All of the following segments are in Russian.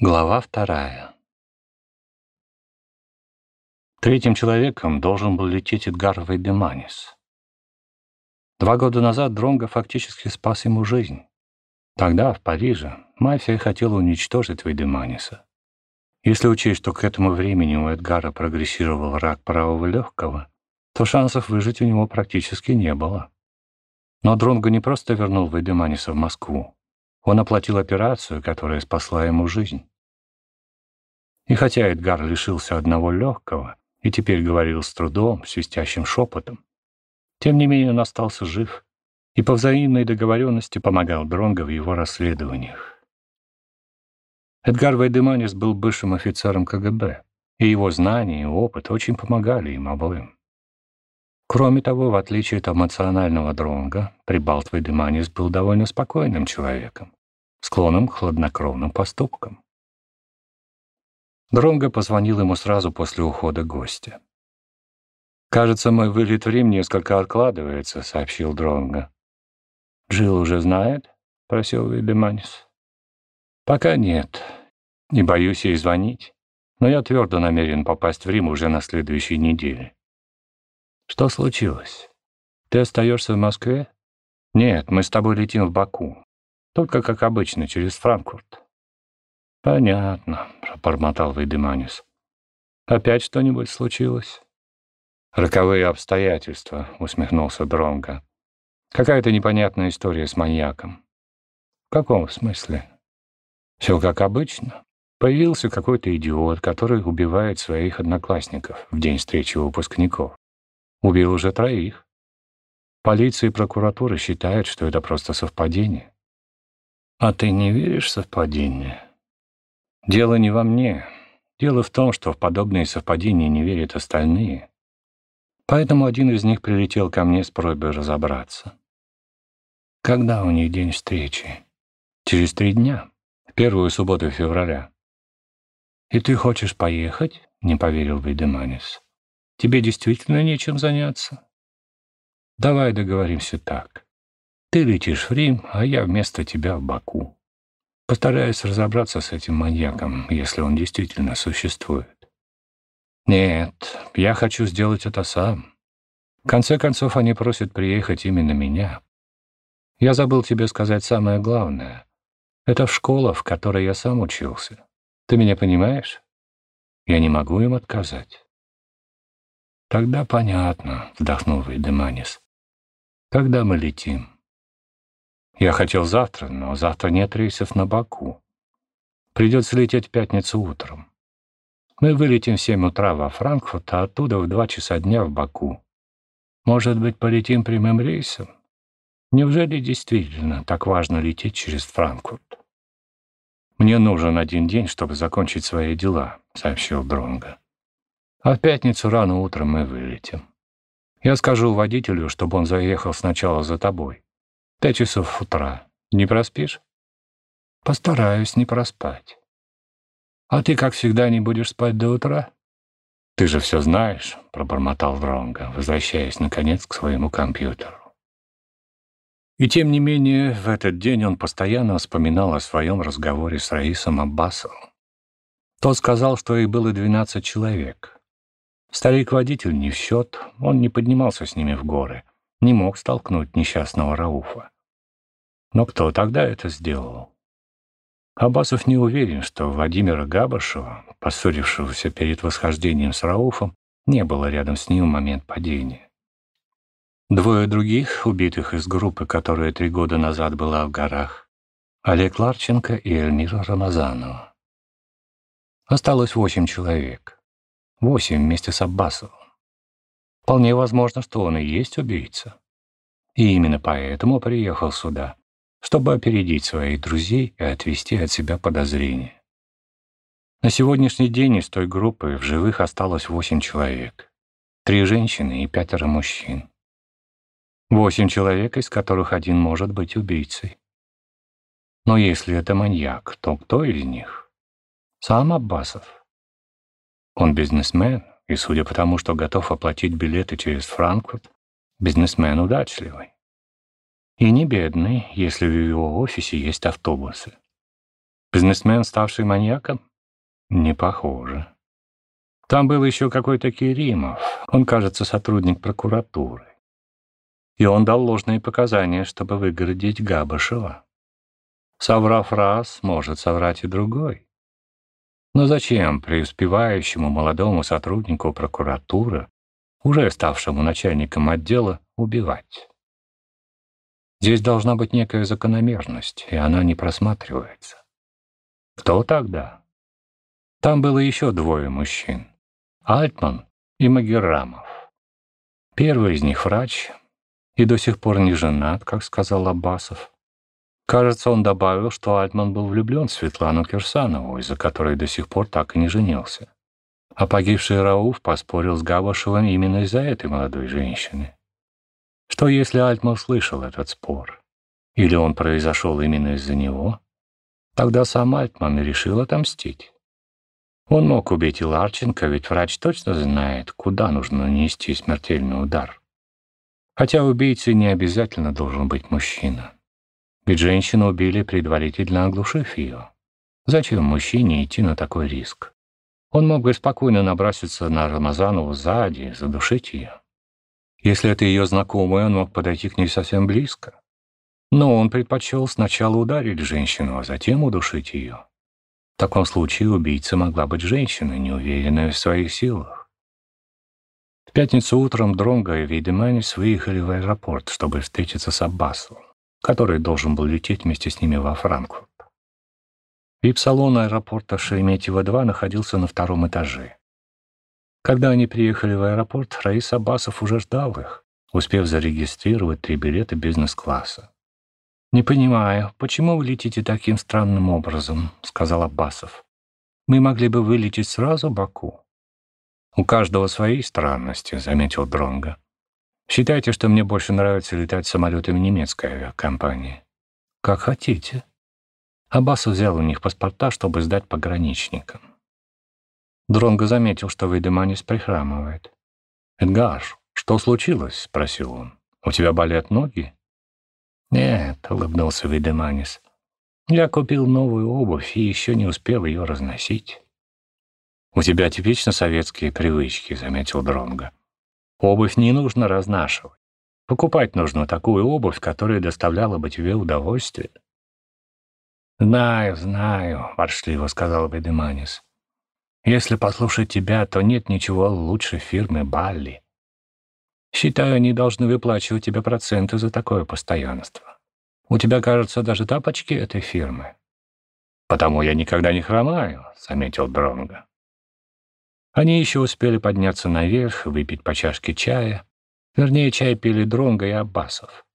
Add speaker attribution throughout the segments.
Speaker 1: Глава вторая. Третьим человеком должен был лететь Эдгар Вейдеманис. Два года назад Дронго фактически спас ему жизнь. Тогда, в Париже, мафия хотела уничтожить Вейдеманиса. Если учесть, что к этому времени у Эдгара прогрессировал рак правого легкого, то шансов выжить у него практически не было. Но Дронго не просто вернул Вейдеманиса в Москву. Он оплатил операцию, которая спасла ему жизнь. И хотя Эдгар лишился одного легкого и теперь говорил с трудом, свистящим шепотом, тем не менее он остался жив и по взаимной договоренности помогал Дронго в его расследованиях. Эдгар Вайдеманис был бывшим офицером КГБ, и его знания и опыт очень помогали им обоим. Кроме того, в отличие от эмоционального Дронга, Прибалт Вайдеманис был довольно спокойным человеком, склонным к хладнокровным поступкам. Дронго позвонил ему сразу после ухода гостя. «Кажется, мой вылет в Рим несколько откладывается», — сообщил Дронго. «Джилл уже знает?» — просил Вейдеманис. «Пока нет. Не боюсь ей звонить. Но я твердо намерен попасть в Рим уже на следующей неделе». «Что случилось? Ты остаешься в Москве?» «Нет, мы с тобой летим в Баку. Только, как обычно, через Франкфурт». «Понятно», — пробормотал Вейдеманис. «Опять что-нибудь случилось?» «Роковые обстоятельства», — усмехнулся Дронго. «Какая-то непонятная история с маньяком». «В каком смысле?» «Все как обычно. Появился какой-то идиот, который убивает своих одноклассников в день встречи выпускников. Убил уже троих. Полиция и прокуратура считают, что это просто совпадение. А ты не веришь в совпадение? Дело не во мне. Дело в том, что в подобные совпадения не верят остальные. Поэтому один из них прилетел ко мне с просьбой разобраться. Когда у них день встречи? Через три дня. Первую субботу февраля. «И ты хочешь поехать?» — не поверил Вейдеманис. «Тебе действительно нечем заняться?» «Давай договоримся так. Ты летишь в Рим, а я вместо тебя в Баку. Постараюсь разобраться с этим маньяком, если он действительно существует. Нет, я хочу сделать это сам. В конце концов, они просят приехать именно меня. Я забыл тебе сказать самое главное. Это в школа, в которой я сам учился. Ты меня понимаешь? Я не могу им отказать. Тогда понятно, вздохнул Вейдеманис. Когда мы летим? Я хотел завтра, но завтра нет рейсов на Баку. Придется лететь в пятницу утром. Мы вылетим в 7 утра во Франкфурт, а оттуда в 2 часа дня в Баку. Может быть, полетим прямым рейсом? Неужели действительно так важно лететь через Франкфурт? «Мне нужен один день, чтобы закончить свои дела», — сообщил Дронго. «А в пятницу рано утром мы вылетим. Я скажу водителю, чтобы он заехал сначала за тобой. Пять часов утра. Не проспишь? Постараюсь не проспать. А ты, как всегда, не будешь спать до утра? Ты же все знаешь, пробормотал Дронго, возвращаясь, наконец, к своему компьютеру. И тем не менее, в этот день он постоянно вспоминал о своем разговоре с Раисом Аббасовым. Тот сказал, что их было двенадцать человек. Старик-водитель не в счет, он не поднимался с ними в горы, не мог столкнуть несчастного Рауфа. Но кто тогда это сделал? Абасов не уверен, что Владимира Габашева, поссорившегося перед восхождением с Рауфом, не было рядом с ним в момент падения. Двое других, убитых из группы, которая три года назад была в горах, Олег Ларченко и Эльмира Рамазанова. Осталось восемь человек. Восемь вместе с Аббасовым. Вполне возможно, что он и есть убийца. И именно поэтому приехал сюда, чтобы опередить своих друзей и отвести от себя подозрения. На сегодняшний день из той группы в живых осталось восемь человек. Три женщины и пятеро мужчин. Восемь человек, из которых один может быть убийцей. Но если это маньяк, то кто из них? Сам Аббасов. Он бизнесмен, и, судя по тому, что готов оплатить билеты через Франкфурт, бизнесмен удачливый. И не бедный, если в его офисе есть автобусы. Бизнесмен, ставший маньяком? Не похоже. Там был еще какой-то Керимов. Он, кажется, сотрудник прокуратуры. И он дал ложные показания, чтобы выгородить Габышева. Соврав раз, может соврать и другой. Но зачем преуспевающему молодому сотруднику прокуратуры, уже ставшему начальником отдела, убивать? Здесь должна быть некая закономерность, и она не просматривается. Кто тогда? Там было еще двое мужчин. Альтман и Магерамов. Первый из них врач и до сих пор не женат, как сказал Аббасов. Кажется, он добавил, что Альтман был влюблен в Светлану Кирсанову, из-за которой до сих пор так и не женился. А погибший Рауф поспорил с Габашевым именно из-за этой молодой женщины. Что если Альтман слышал этот спор? Или он произошел именно из-за него? Тогда сам Альтман решил отомстить. Он мог убить и Ларченко, ведь врач точно знает, куда нужно нанести смертельный удар. Хотя убийцей не обязательно должен быть мужчина. Ведь женщину убили, предварительно оглушив ее. Зачем мужчине идти на такой риск? Он мог бы спокойно наброситься на Рамазанову сзади, задушить ее. Если это ее знакомый, он мог подойти к ней совсем близко. Но он предпочел сначала ударить женщину, а затем удушить ее. В таком случае убийца могла быть женщиной, неуверенной в своих силах. В пятницу утром Дронго и Вейдеманис выехали в аэропорт, чтобы встретиться с Аббасовым, который должен был лететь вместе с ними во Франкфурт. Вип-салон аэропорта Шереметьево-2 находился на втором этаже. Когда они приехали в аэропорт, Раис Аббасов уже ждал их, успев зарегистрировать три билета бизнес-класса. «Не понимаю, почему вы летите таким странным образом?» — сказал Аббасов. «Мы могли бы вылететь сразу в Баку». «У каждого свои странности», — заметил Дронга. «Считайте, что мне больше нравится летать самолетами немецкой авиакомпании». «Как хотите». Аббасов взял у них паспорта, чтобы сдать пограничникам. Дронго заметил, что Вейдеманис прихрамывает. «Эдгар, что случилось?» — спросил он. «У тебя болят ноги?» «Нет», — улыбнулся Видеманис. «Я купил новую обувь и еще не успел ее разносить». «У тебя типично советские привычки», — заметил Дронго. «Обувь не нужно разнашивать. Покупать нужно такую обувь, которая доставляла бы тебе удовольствие». «Знаю, знаю», — воршливо сказал Бедеманис. «Если послушать тебя, то нет ничего лучше фирмы Балли. Считаю, они должны выплачивать тебе проценты за такое постоянство. У тебя, кажется, даже тапочки этой фирмы. Потому я никогда не хромаю, заметил Дронго. Они еще успели подняться наверх, выпить по чашке чая. Вернее, чай пили Дронго и Аббасов.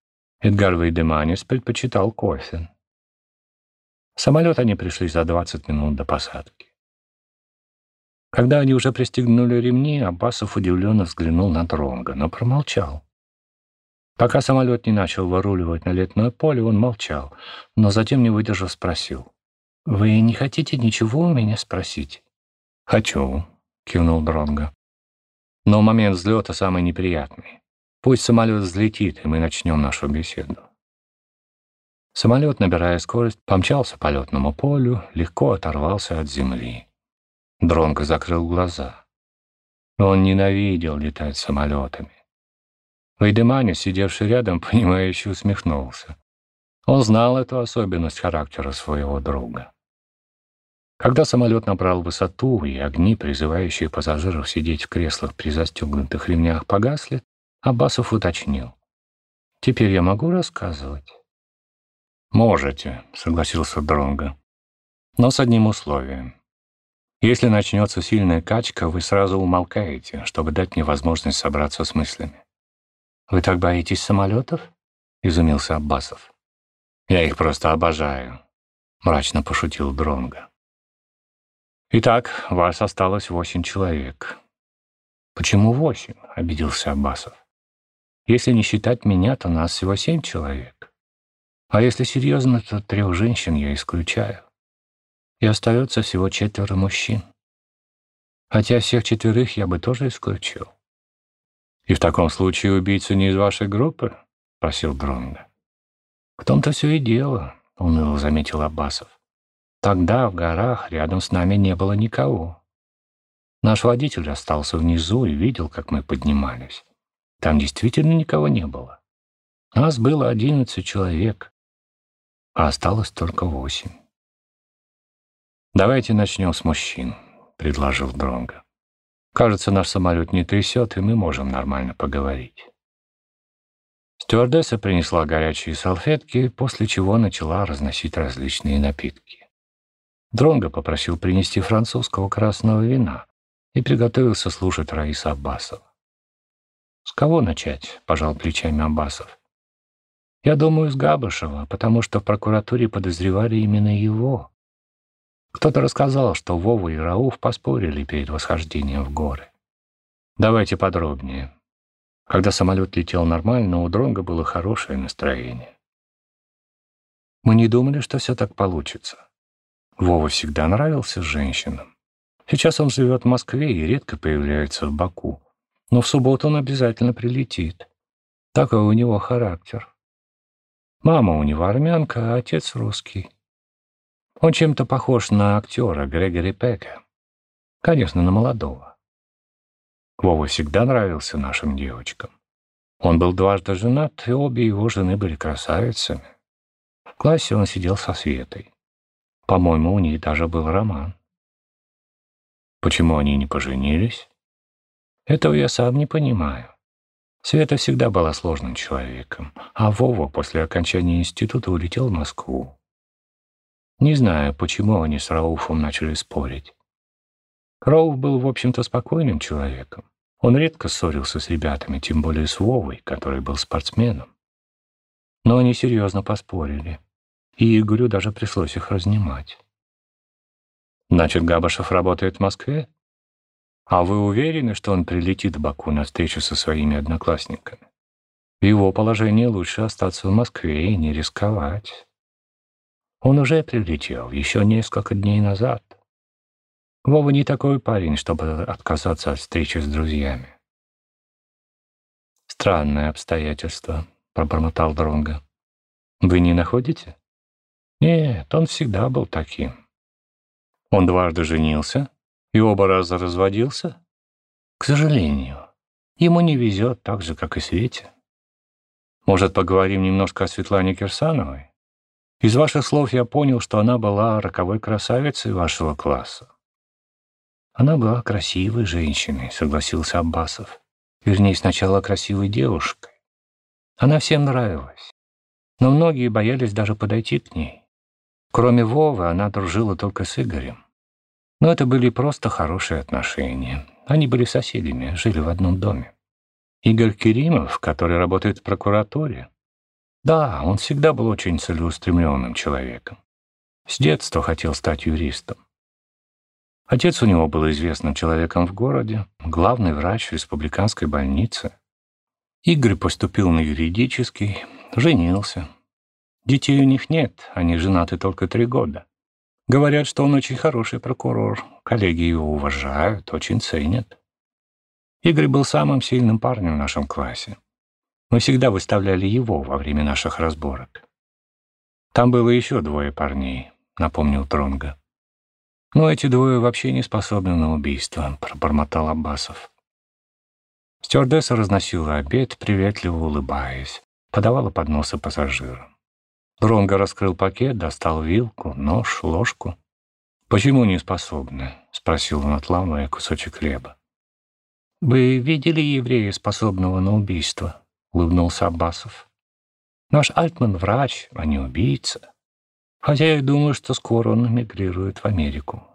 Speaker 1: Эдгар Вейдеманис предпочитал кофе. Самолет они пришли за 20 минут до посадки. Когда они уже пристегнули ремни, Аббасов удивленно взглянул на Дронга, но промолчал. Пока самолет не начал выруливать на летное поле, он молчал, но затем, не выдержав, спросил. «Вы не хотите ничего у меня спросить?» «Хочу», — кивнул Дронга. «Но момент взлета самый неприятный. Пусть самолет взлетит, и мы начнем нашу беседу». Самолет, набирая скорость, помчался по летному полю, легко оторвался от земли. Дронго закрыл глаза. Он ненавидел летать самолетами. Вейдеманя, сидевший рядом, понимающе усмехнулся. Он знал эту особенность характера своего друга. Когда самолет набрал высоту, и огни, призывающие пассажиров сидеть в креслах при застегнутых ремнях, погасли, Аббасов уточнил. «Теперь я могу рассказывать?» «Можете», — согласился Дронго. «Но с одним условием. Если начнется сильная качка, вы сразу умолкаете, чтобы дать мне возможность собраться с мыслями. «Вы так боитесь самолетов?» — изумился Аббасов. «Я их просто обожаю», — мрачно пошутил Дронга. «Итак, вас осталось восемь человек». «Почему восемь?» — обиделся Аббасов. «Если не считать меня, то нас всего семь человек. А если серьезно, то трех женщин я исключаю и остается всего четверо мужчин. Хотя всех четверых я бы тоже исключил. «И в таком случае убийца не из вашей группы?» — просил Дронга. «В том-то все и дело», — уныло заметил Аббасов. Тогда в горах рядом с нами не было никого. Наш водитель остался внизу и видел, как мы поднимались. Там действительно никого не было. Нас было одиннадцать человек, а осталось только восемь. «Давайте начнем с мужчин», — предложил Дронго. «Кажется, наш самолет не трясет, и мы можем нормально поговорить». Стюардесса принесла горячие салфетки, после чего начала разносить различные напитки. Дронго попросил принести французского красного вина и приготовился слушать Раиса Аббасова. «С кого начать?» — пожал плечами Аббасов. «Я думаю, с Габышева, потому что в прокуратуре подозревали именно его. Кто-то рассказал, что Вова и Рауф поспорили перед восхождением в горы. Давайте подробнее. Когда самолет летел нормально, у Дронга было хорошее настроение. Мы не думали, что все так получится. Вова всегда нравился женщинам. Сейчас он живет в Москве и редко появляется в Баку. Но в субботу он обязательно прилетит. Такой у него характер. Мама у него армянка, а отец русский. Он чем-то похож на актера Грегори Пека. Конечно, на молодого. Вова всегда нравился нашим девочкам. Он был дважды женат, и обе его жены были красавицами. В классе он сидел со Светой. По-моему, у них даже был роман. Почему они не поженились? Этого я сам не понимаю. Света всегда была сложным человеком, а Вова после окончания института улетел в Москву. Не знаю, почему они с Рауфом начали спорить. Рауф был, в общем-то, спокойным человеком. Он редко ссорился с ребятами, тем более с Вовой, который был спортсменом. Но они серьезно поспорили, и Игорю даже пришлось их разнимать. «Значит, Габашев работает в Москве? А вы уверены, что он прилетит в Баку на встречу со своими одноклассниками? В его положении лучше остаться в Москве и не рисковать. Он уже прилетел еще несколько дней назад. Вова не такой парень, чтобы отказаться от встречи с друзьями. «Странное обстоятельство», — пробормотал Дронго. «Вы не находите?» «Нет, он всегда был таким». «Он дважды женился и оба раза разводился?» «К сожалению, ему не везет так же, как и Свете». «Может, поговорим немножко о Светлане Кирсановой? Из ваших слов я понял, что она была роковой красавицей вашего класса. Она была красивой женщиной, согласился Аббасов. Вернее, сначала красивой девушкой. Она всем нравилась. Но многие боялись даже подойти к ней. Кроме Вовы, она дружила только с Игорем. Но это были просто хорошие отношения. Они были соседями, жили в одном доме. Игорь Керимов, который работает в прокуратуре. Да, он всегда был очень целеустремленным человеком. С детства хотел стать юристом. Отец у него был известным человеком в городе, главный врач республиканской больницы. Игорь поступил на юридический, женился. Детей у них нет, они женаты только три года. Говорят, что он очень хороший прокурор, коллеги его уважают, очень ценят. Игорь был самым сильным парнем в нашем классе. Мы всегда выставляли его во время наших разборок. Там было еще двое парней, напомнил Тронга. «Но эти двое вообще не способны на убийство», — пробормотал Аббасов. Стюардесса разносила обед, приветливо улыбаясь, подавала подносы пассажирам. Дронго раскрыл пакет, достал вилку, нож, ложку. «Почему не способны?» — спросил он, отламывая кусочек хлеба. «Вы видели еврея, способного на убийство?» — улыбнулся Аббасов. «Наш Альтман — врач, а не убийца. Хотя я думаю, что скоро он эмигрирует в Америку.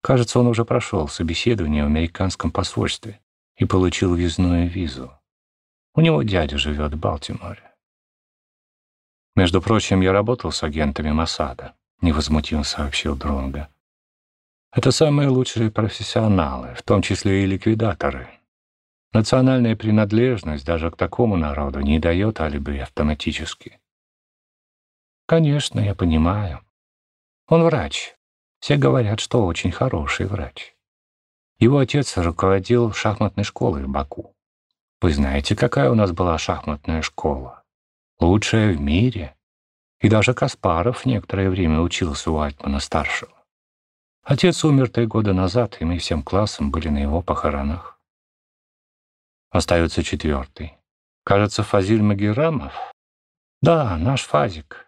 Speaker 1: Кажется, он уже прошел собеседование в американском посольстве и получил въездную визу. У него дядя живет в Балтиморе. Между прочим, я работал с агентами Масада, невозмутимо сообщил Дронга. Это самые лучшие профессионалы, в том числе и ликвидаторы. Национальная принадлежность даже к такому народу не дает алиби автоматически. Конечно, я понимаю. Он врач. Все говорят, что очень хороший врач. Его отец руководил шахматной школой в Баку. Вы знаете, какая у нас была шахматная школа? Лучшая в мире. И даже Каспаров некоторое время учился у Альтмана-старшего. Отец умер три года назад, и мы всем классом были на его похоронах. Остается четвертый. Кажется, Фазиль Магерамов. Да, наш Фазик.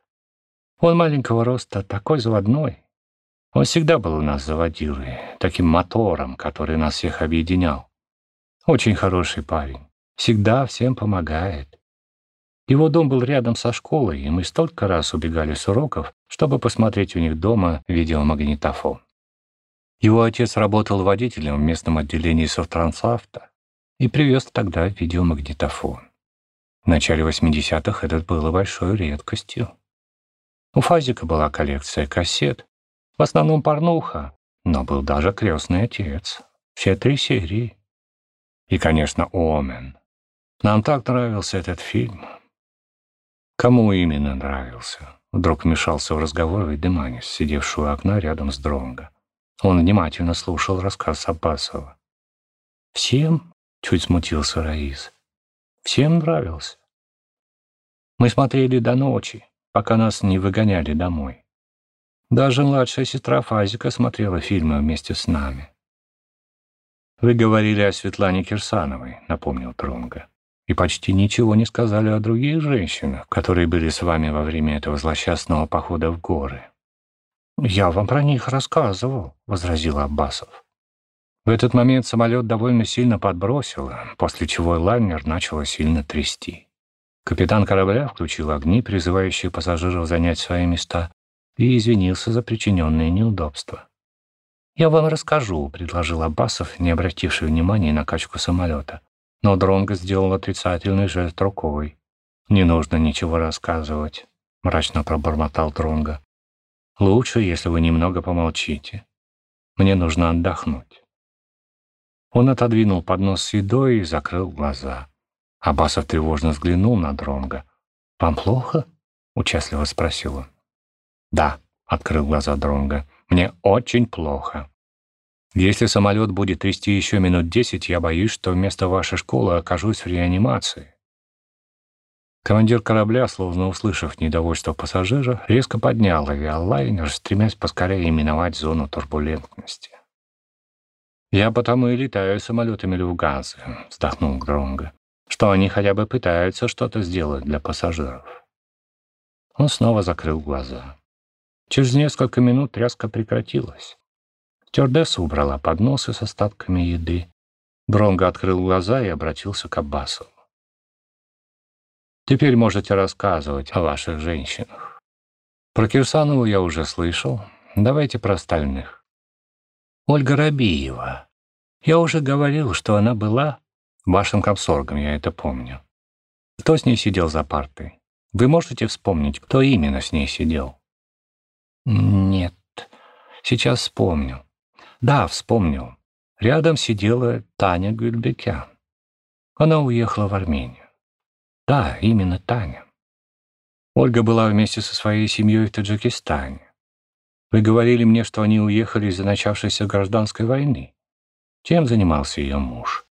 Speaker 1: Он маленького роста, такой заводной. Он всегда был у нас заводилой, таким мотором, который нас всех объединял. Очень хороший парень. Всегда всем помогает. Его дом был рядом со школой, и мы столько раз убегали с уроков, чтобы посмотреть у них дома видеомагнитофон. Его отец работал водителем в местном отделении Совтрансавто и привез тогда видеомагнитофон. В начале 80-х это было большой редкостью. У Фазика была коллекция кассет, в основном порнуха, но был даже крестный отец. Все три серии. И, конечно, Омен. Нам так нравился этот фильм. Кому именно нравился? Вдруг вмешался в разговор Вейдеманис, сидевший у окна рядом с Дронго. Он внимательно слушал рассказ Аббасова. «Всем?» — чуть смутился Раис. «Всем нравился. Мы смотрели до ночи, пока нас не выгоняли домой. Даже младшая сестра Фазика смотрела фильмы вместе с нами. «Вы говорили о Светлане Кирсановой», — напомнил Тронга, «и почти ничего не сказали о других женщинах, которые были с вами во время этого злосчастного похода в горы». «Я вам про них рассказывал», — возразил Аббасов. В этот момент самолет довольно сильно подбросило, после чего лайнер начало сильно трясти. Капитан корабля включил огни, призывающие пассажиров занять свои места, и извинился за причиненные неудобства. «Я вам расскажу», — предложил Аббасов, не обративший внимания на качку самолета. Но Дронго сделал отрицательный жест рукой. «Не нужно ничего рассказывать», — мрачно пробормотал Дронго. Лучше, если вы немного помолчите. Мне нужно отдохнуть. Он отодвинул поднос с едой и закрыл глаза. Абасов тревожно взглянул на Дронга. «Вам плохо?» — участливо спросил он. «Да», — открыл глаза Дронга. «Мне очень плохо. Если самолет будет трясти еще минут десять, я боюсь, что вместо вашей школы окажусь в реанимации. Командир корабля, словно услышав недовольство пассажира, резко поднял авиалайнер, стремясь поскорее именовать зону турбулентности. «Я потому и летаю самолетами Люфганзы», — вздохнул Гронго, «что они хотя бы пытаются что-то сделать для пассажиров». Он снова закрыл глаза. Через несколько минут тряска прекратилась. Стюардесса убрала подносы с остатками еды. Дронго открыл глаза и обратился к Аббасу. Теперь можете рассказывать о ваших женщинах. Про Кирсанову я уже слышал. Давайте про остальных. Ольга Рабиева. Я уже говорил, что она была вашим комсоргом, я это помню. Кто с ней сидел за партой? Вы можете вспомнить, кто именно с ней сидел? Нет, сейчас вспомню. Да, вспомнил. Рядом сидела Таня Гюльбекян. Она уехала в Армению. Да, именно Таня. Ольга была вместе со своей семьей в Таджикистане. Вы говорили мне, что они уехали из-за начавшейся гражданской войны. Чем занимался ее муж?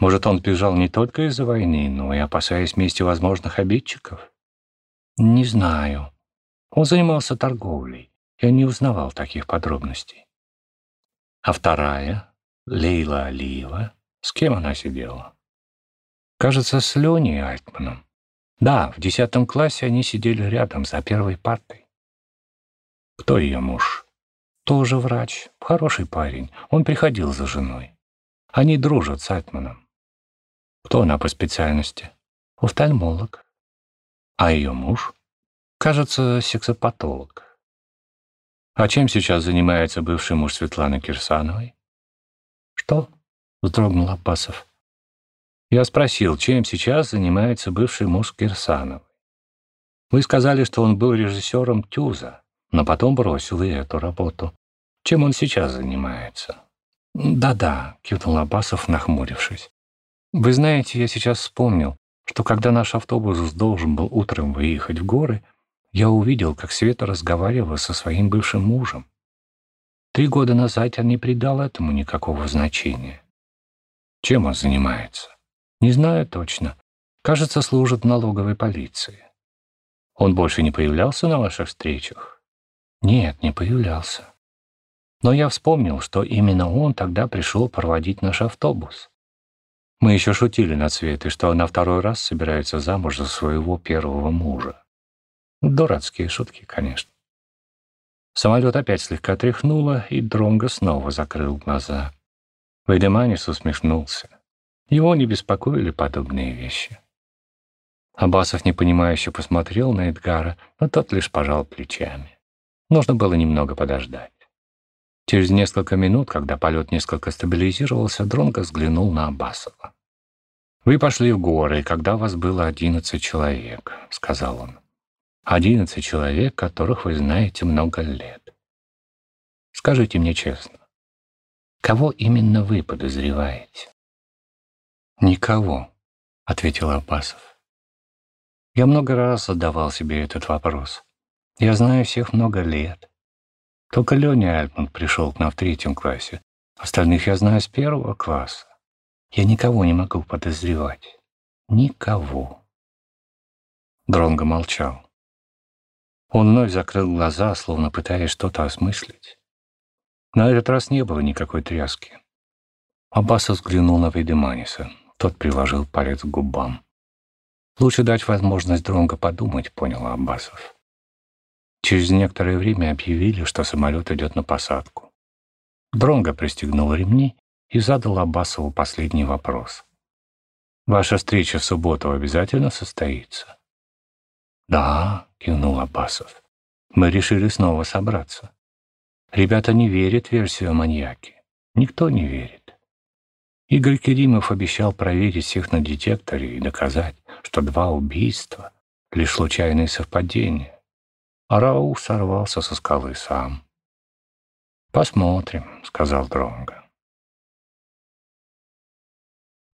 Speaker 1: Может, он бежал не только из-за войны, но и опасаясь мести возможных обидчиков? Не знаю. Он занимался торговлей. Я не узнавал таких подробностей. А вторая, Лейла Алиева, с кем она сидела? Кажется, с Леней Альтманом. Да, в десятом классе они сидели рядом, за первой партой. Кто ее муж? Тоже врач, хороший парень. Он приходил за женой. Они дружат с Альтманом. Кто она по специальности? Офтальмолог. А ее муж? Кажется, сексопатолог. А чем сейчас занимается бывший муж Светланы Кирсановой? Что? Вздрогнул Аббасов. Я спросил, чем сейчас занимается бывший муж Кирсановой. Вы сказали, что он был режиссером Тюза, но потом бросил и эту работу. Чем он сейчас занимается? «Да-да», — кивнул Абасов, нахмурившись. «Вы знаете, я сейчас вспомнил, что когда наш автобус должен был утром выехать в горы, я увидел, как Света разговаривала со своим бывшим мужем. Три года назад я не придал этому никакого значения. Чем он занимается? Не знаю точно. Кажется, служит налоговой полиции. Он больше не появлялся на ваших встречах? Нет, не появлялся. Но я вспомнил, что именно он тогда пришел проводить наш автобус. Мы еще шутили над Светой, что она второй раз собирается замуж за своего первого мужа. Дурацкие шутки, конечно. Самолет опять слегка тряхнуло, и Дронго снова закрыл глаза. Вейдеманис усмехнулся. Его не беспокоили подобные вещи. Абасов непонимающе посмотрел на Эдгара, но тот лишь пожал плечами. Нужно было немного подождать. Через несколько минут, когда полет несколько стабилизировался, Дронго взглянул на Абасова. «Вы пошли в горы, когда вас было одиннадцать человек», — сказал он. «Одиннадцать человек, которых вы знаете много лет. Скажите мне честно, кого именно вы подозреваете?» «Никого», — ответил Абасов. «Я много раз задавал себе этот вопрос. Я знаю всех много лет. Только Леня Альтман пришел к нам в третьем классе. Остальных я знаю с первого класса. Я никого не могу подозревать. Никого. Дронго молчал. Он вновь закрыл глаза, словно пытаясь что-то осмыслить. На этот раз не было никакой тряски. Аббас взглянул на Вейдеманиса. Тот приложил палец к губам. «Лучше дать возможность Дронго подумать», — понял Аббасов. Через некоторое время объявили, что самолет идет на посадку. Дронго пристегнул ремни и задал Аббасову последний вопрос. «Ваша встреча в субботу обязательно состоится?» «Да», — кивнул Аббасов. «Мы решили снова собраться. Ребята не верят в версию о маньяке. Никто не верит. Игорь Керимов обещал проверить всех на детекторе и доказать, что два убийства — лишь случайные совпадения. А Рау сорвался со скалы сам. «Посмотрим», — сказал Дронго.